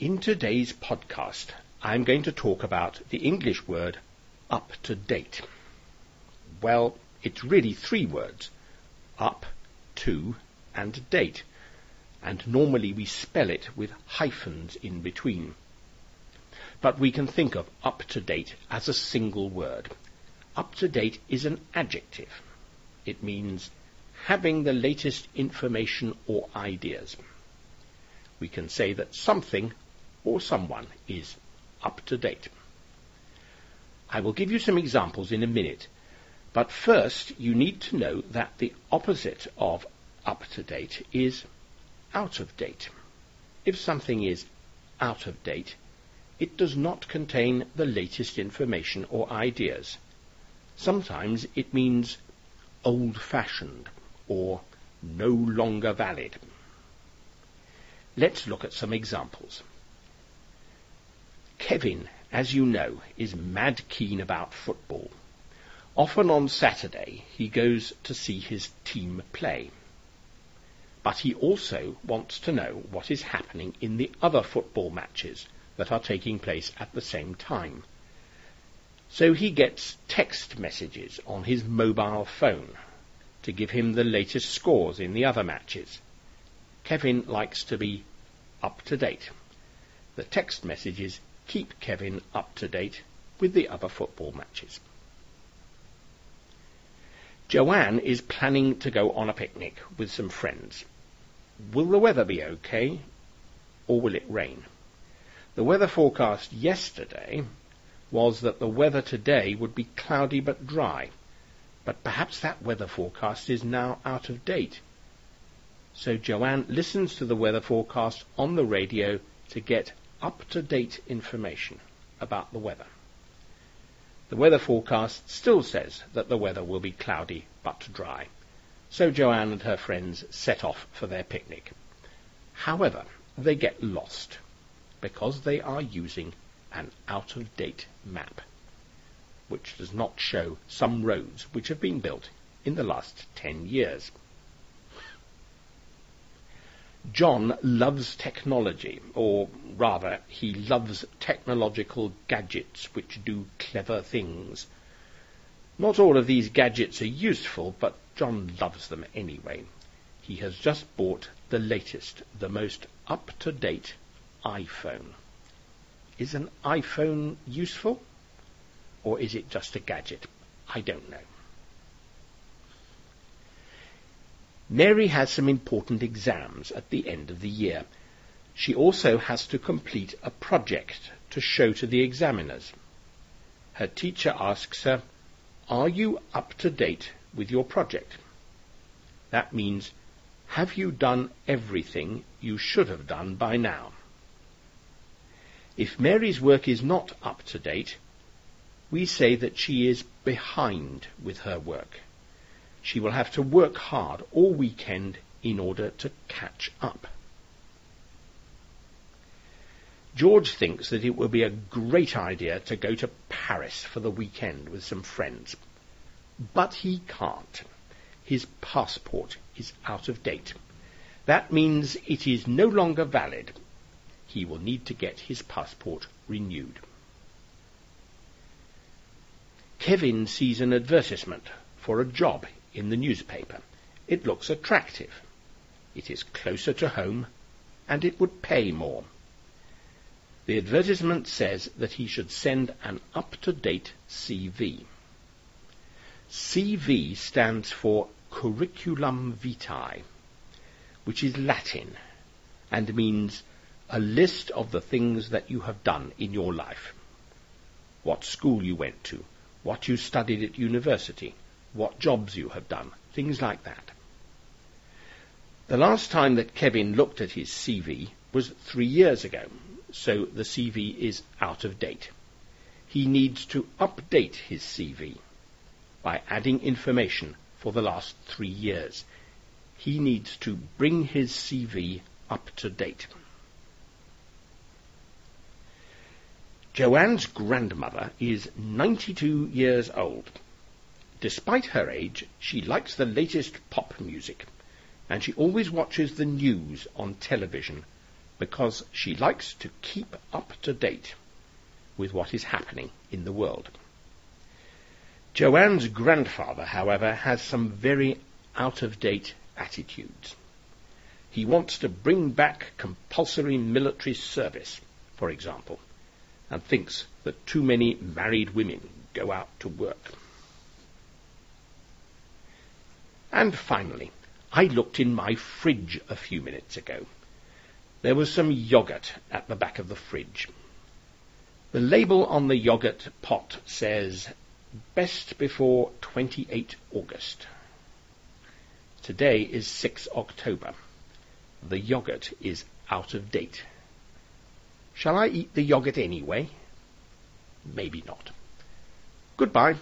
In today's podcast, I'm going to talk about the English word up to date. Well, it's really three words up, to, and date, and normally we spell it with hyphens in between. But we can think of up to date as a single word. Up to date is an adjective. It means having the latest information or ideas. We can say that something or someone is up to date. I will give you some examples in a minute, but first you need to know that the opposite of up to date is out of date. If something is out of date, it does not contain the latest information or ideas. Sometimes it means old-fashioned or no longer valid. Let's look at some examples. Kevin, as you know, is mad keen about football. Often on Saturday he goes to see his team play. But he also wants to know what is happening in the other football matches that are taking place at the same time. So he gets text messages on his mobile phone to give him the latest scores in the other matches. Kevin likes to be up to date. The text messages keep Kevin up to date with the other football matches. Joanne is planning to go on a picnic with some friends. Will the weather be okay, or will it rain? The weather forecast yesterday was that the weather today would be cloudy but dry, but perhaps that weather forecast is now out of date. So Joanne listens to the weather forecast on the radio to get up-to-date information about the weather. The weather forecast still says that the weather will be cloudy but dry. So Joanne and her friends set off for their picnic. However, they get lost because they are using an out-of-date map, which does not show some roads which have been built in the last ten years. John loves technology, or rather, he loves technological gadgets which do clever things. Not all of these gadgets are useful, but John loves them anyway. He has just bought the latest, the most up-to-date iPhone. Is an iPhone useful? Or is it just a gadget? I don't know. Mary has some important exams at the end of the year. She also has to complete a project to show to the examiners. Her teacher asks her, Are you up to date with your project? That means, have you done everything you should have done by now? If Mary's work is not up to date, we say that she is behind with her work. She will have to work hard all weekend in order to catch up. George thinks that it will be a great idea to go to Paris for the weekend with some friends. But he can't. His passport is out of date. That means it is no longer valid. He will need to get his passport renewed. Kevin sees an advertisement for a job in the newspaper. It looks attractive. It is closer to home, and it would pay more. The advertisement says that he should send an up-to-date CV. CV stands for Curriculum Vitae, which is Latin and means a list of the things that you have done in your life. What school you went to, what you studied at university, what jobs you have done, things like that. The last time that Kevin looked at his CV was three years ago, so the CV is out of date. He needs to update his CV by adding information for the last three years. He needs to bring his CV up to date. Joanne's grandmother is 92 years old Despite her age, she likes the latest pop music, and she always watches the news on television because she likes to keep up to date with what is happening in the world. Joanne's grandfather, however, has some very out-of-date attitudes. He wants to bring back compulsory military service, for example, and thinks that too many married women go out to work. And finally, I looked in my fridge a few minutes ago. There was some yoghurt at the back of the fridge. The label on the yoghurt pot says, best before 28 August. Today is 6 October. The yoghurt is out of date. Shall I eat the yoghurt anyway? Maybe not. Goodbye.